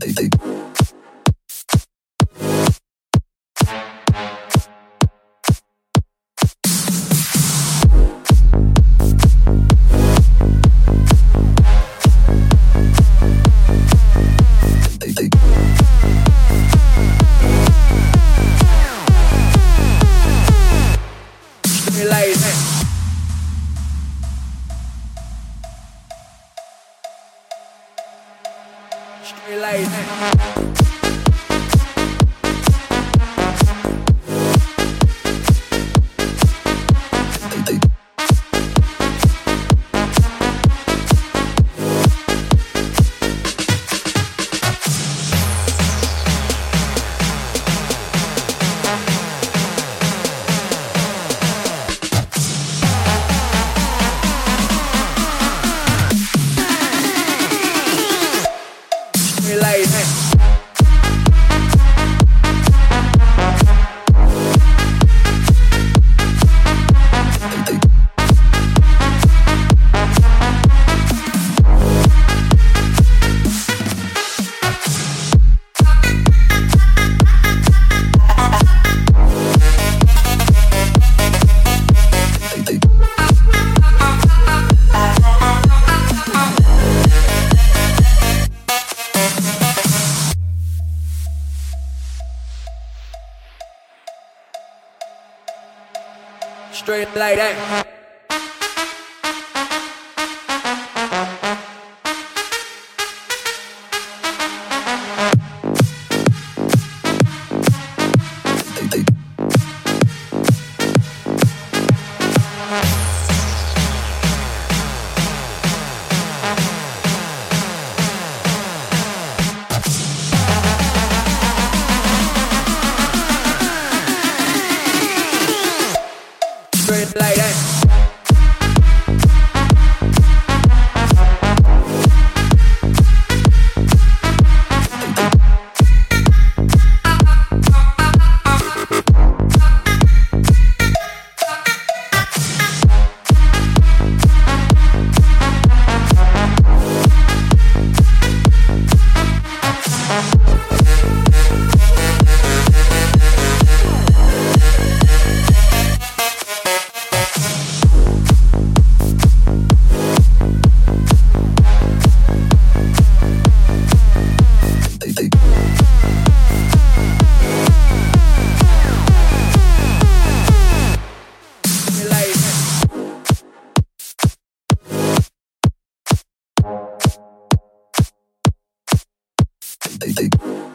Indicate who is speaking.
Speaker 1: they, they, they. Straight like. Straight like that. like that. Like that.